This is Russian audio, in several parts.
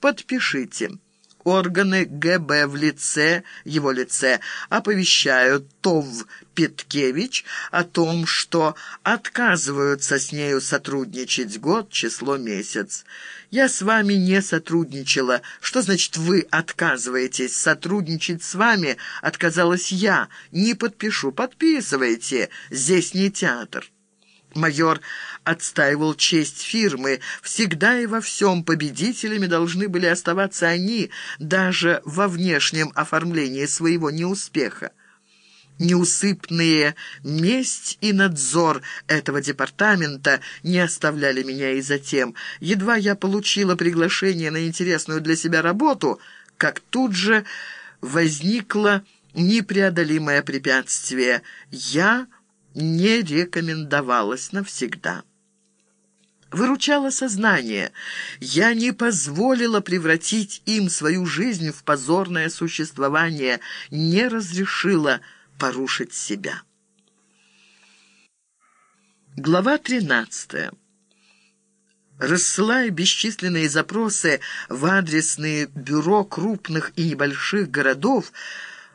Подпишите. Органы ГБ в лице, его лице, оповещают ТОВ Питкевич о том, что отказываются с нею сотрудничать год, число, месяц. Я с вами не сотрудничала. Что значит «вы отказываетесь»? Сотрудничать с вами отказалась я. Не подпишу. Подписывайте. Здесь не театр. Майор отстаивал честь фирмы. Всегда и во всем победителями должны были оставаться они, даже во внешнем оформлении своего неуспеха. Неусыпные месть и надзор этого департамента не оставляли меня и затем. Едва я получила приглашение на интересную для себя работу, как тут же возникло непреодолимое препятствие. Я не рекомендовалась навсегда. Выручало сознание. Я не позволила превратить им свою жизнь в позорное существование, не разрешила порушить себя. Глава 13. Рассылая бесчисленные запросы в адресные бюро крупных и небольших городов,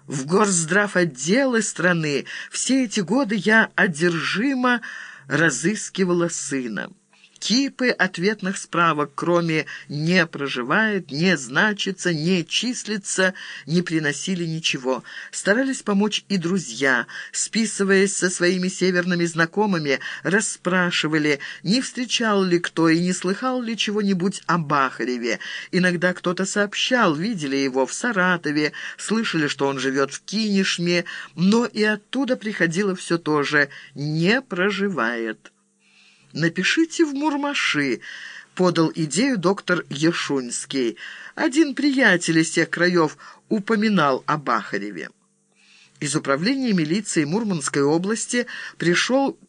в горздрав отделы страны, все эти годы я одержимо разыскивала сына. Типы ответных справок, кроме «не проживает», «не значится», «не числится», не приносили ничего. Старались помочь и друзья. Списываясь со своими северными знакомыми, расспрашивали, не встречал ли кто и не слыхал ли чего-нибудь о Бахареве. Иногда кто-то сообщал, видели его в Саратове, слышали, что он живет в Кинешме, но и оттуда приходило все то же «не проживает». «Напишите в Мурмаши», — подал идею доктор Ешунский. Один приятель из тех краев упоминал о Бахареве. Из управления милиции Мурманской области пришел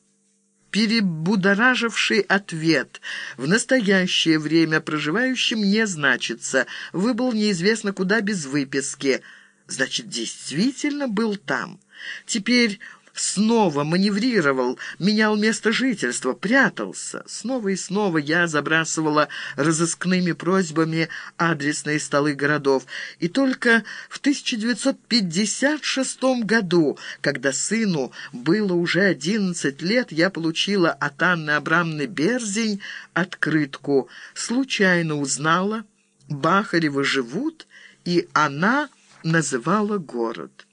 перебудораживший ответ. В настоящее время проживающим не значится. Выбыл неизвестно куда без выписки. Значит, действительно был там. Теперь снова маневрировал, менял место жительства, прятался. Снова и снова я забрасывала разыскными просьбами адресные столы городов. И только в 1956 году, когда сыну было уже 11 лет, я получила от Анны Абрамны Берзень открытку. Случайно узнала, Бахаревы живут, и она называла город.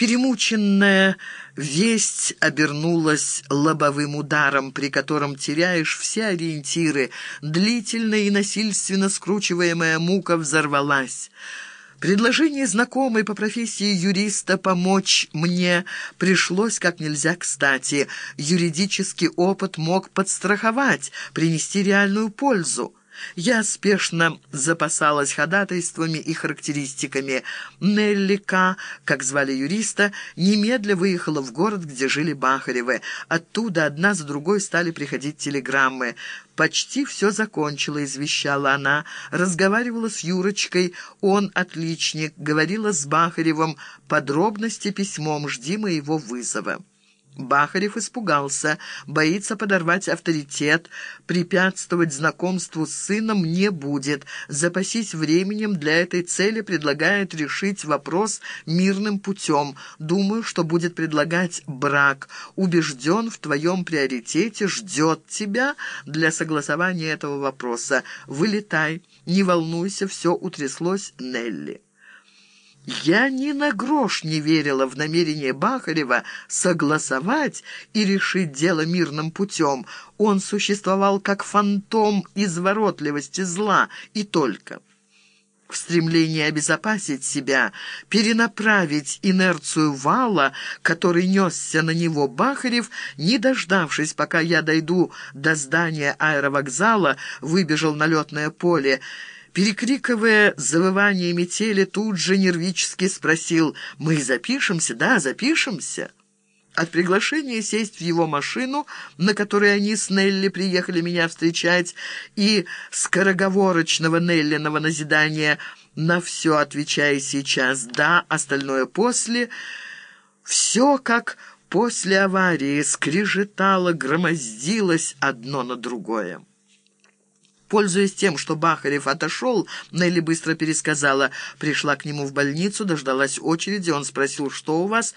Перемученная весть обернулась лобовым ударом, при котором теряешь все ориентиры. Длительная и насильственно скручиваемая мука взорвалась. Предложение знакомой по профессии юриста помочь мне пришлось как нельзя кстати. Юридический опыт мог подстраховать, принести реальную пользу. Я спешно запасалась ходатайствами и характеристиками. Нелли К., как звали юриста, немедля выехала в город, где жили Бахаревы. Оттуда одна за другой стали приходить телеграммы. «Почти все закончила», — извещала она. Разговаривала с Юрочкой, он отличник, говорила с Бахаревым. Подробности письмом, жди моего вызова. Бахарев испугался, боится подорвать авторитет, препятствовать знакомству с сыном не будет. Запасись временем для этой цели предлагает решить вопрос мирным путем. Думаю, что будет предлагать брак. Убежден в твоем приоритете, ждет тебя для согласования этого вопроса. Вылетай, не волнуйся, все утряслось Нелли. Я ни на грош не верила в намерение Бахарева согласовать и решить дело мирным путем. Он существовал как фантом изворотливости зла и только. В стремлении обезопасить себя, перенаправить инерцию вала, который несся на него Бахарев, не дождавшись, пока я дойду до здания аэровокзала, выбежал на летное поле, Перекрикивая завывание метели, тут же нервически спросил «Мы запишемся? Да, запишемся?» От приглашения сесть в его машину, на которой они с Нелли приехали меня встречать, и скороговорочного Неллиного назидания на все отвечая сейчас «да», остальное «после», все как после аварии скрежетало, громоздилось одно на другое. Пользуясь тем, что Бахарев отошел, Нелли быстро пересказала. Пришла к нему в больницу, дождалась очереди. Он спросил, что у вас,